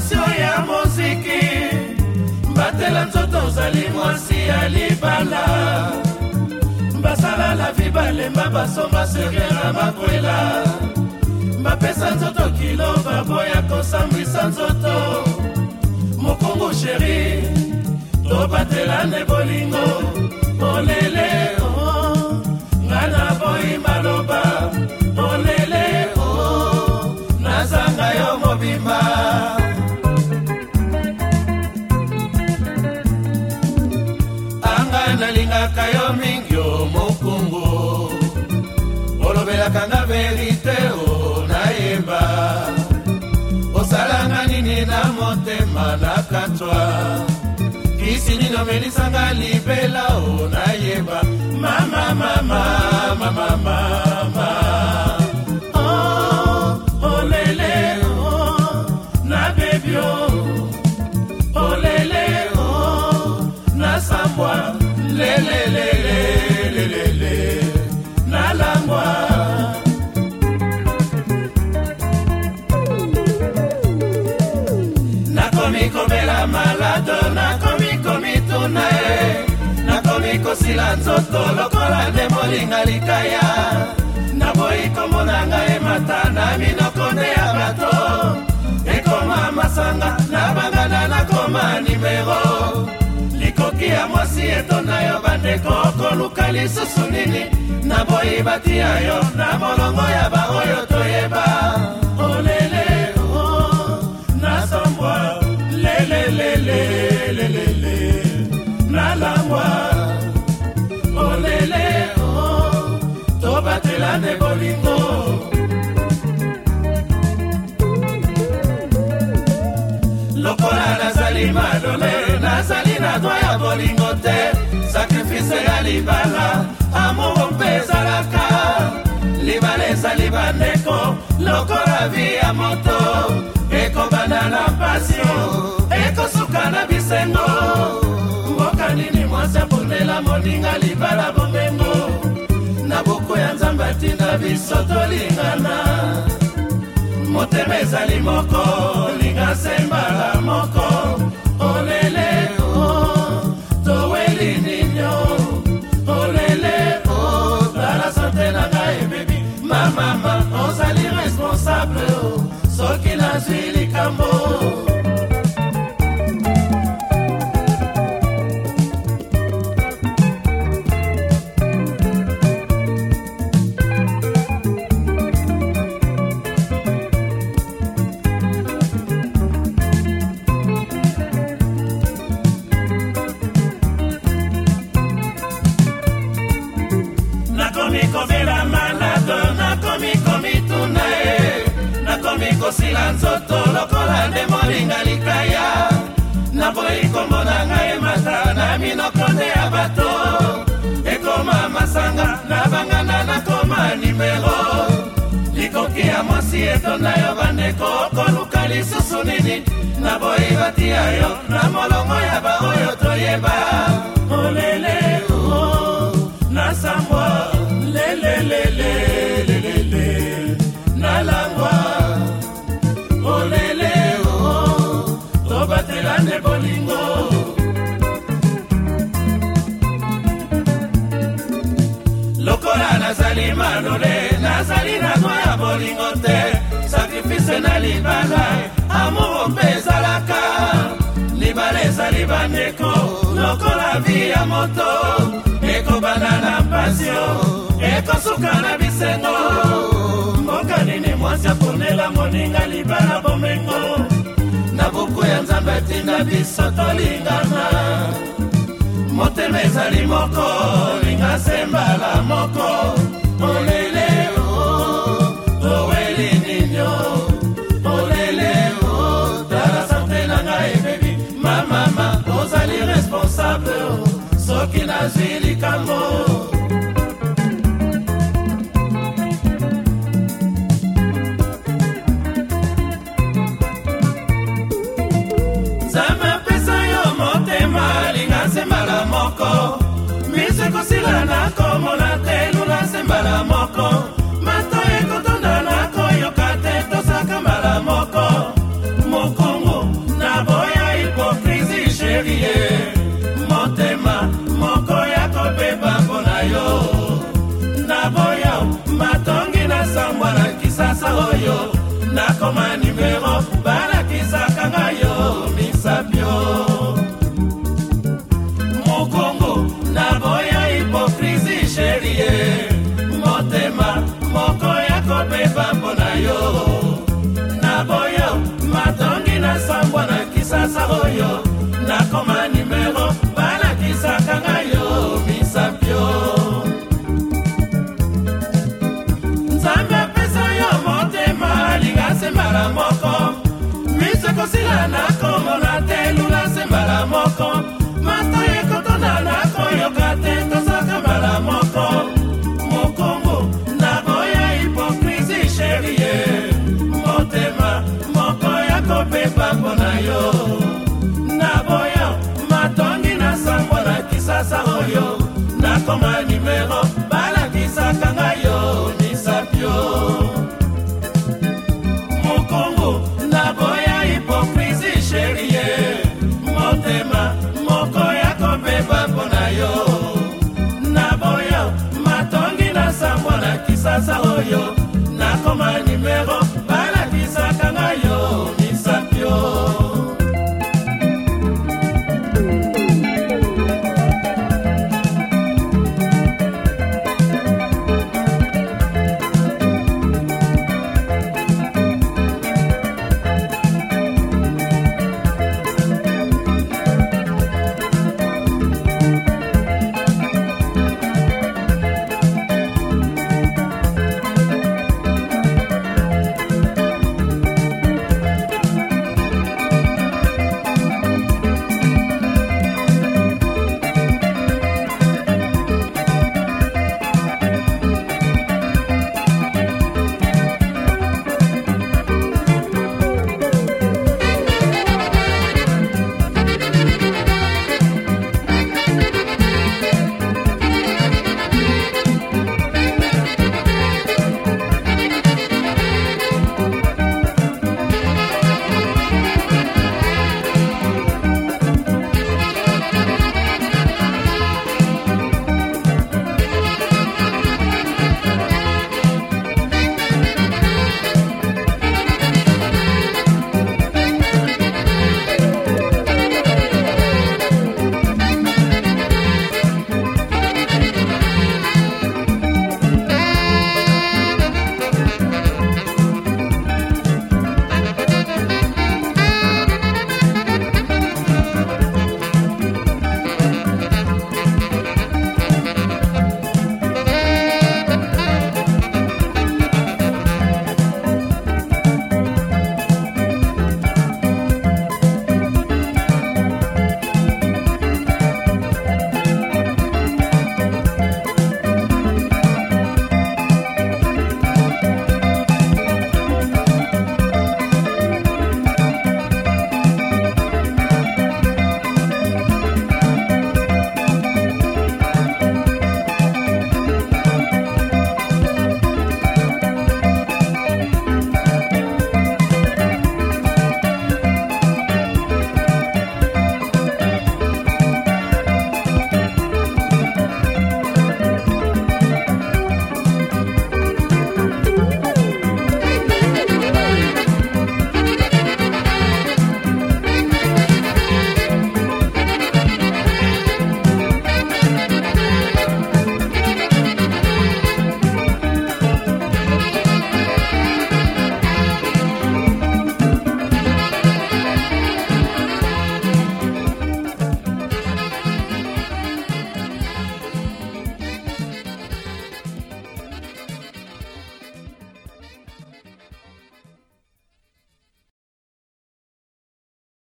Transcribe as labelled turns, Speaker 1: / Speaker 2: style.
Speaker 1: station ya moziki batela nzoto ozali mwasi ya libala basala la vi balemba basomba serie na makwela bapesa nzoto kilo baboya kosambwisa nzoto mokongu sheri tobatelane bolingo olele o nga na boyi maloba olele o nazanga yo mobimba kaka twa kisinino melisanga libela o nayeba mamamamamamama mama, mama, mama. na nzoto lokola nde molinga likaya naboyi komona ngai mata na minoko nde ya bato ekoma masanga na bangana nakoma nimero likoki ya mwasi etonda yo bandeko okoluka lisusu nini naboyi batia yo na molongo ya baoyo toyeba ole nane bolingo lokola nazali malole nazali na dwa ya bolingo te sakrifise ya libala amoko mpe ezalaka libala ezali bandeko lokola vi ya moto ekobanda na pasio ekosuka na bisengo mboka nini mwasi apondela moninga libala batinda biso tolingana motema ezali moko linga se mbala moko olele o toweli ninyo olele o tala sante na ngai ebebi mamama ozali responsable soki nazwi likambo kombo na ngai masa na minokonde ya bato ekoma masanga na bangana nakoma nimero likoki ya mwasi etonda yo bandeko okoluka lisusu nini na boyi batia yo na molongo ya baoyo toyeba bolingo te sakrifise na libala amoro mpe ezalaka libala ezali bandeko lokola vi ya moto ekobanda na pasio ekosuka na bisengo mboka nini mwasi aponela moninga libala bomengo na buku ya nzambe atinda biso tolingana motema ezali moko linga sembala moko azwi likambo nzambe apesa yo motema linga nsembala moko miso ekosila na komona koma nimero balakisaka ngai yo misapio mokongo naboya hipokrisi sherie motema moko ya kobeba mpo na yo naboya matongi na sambo na kisasa oyo nakoma nimero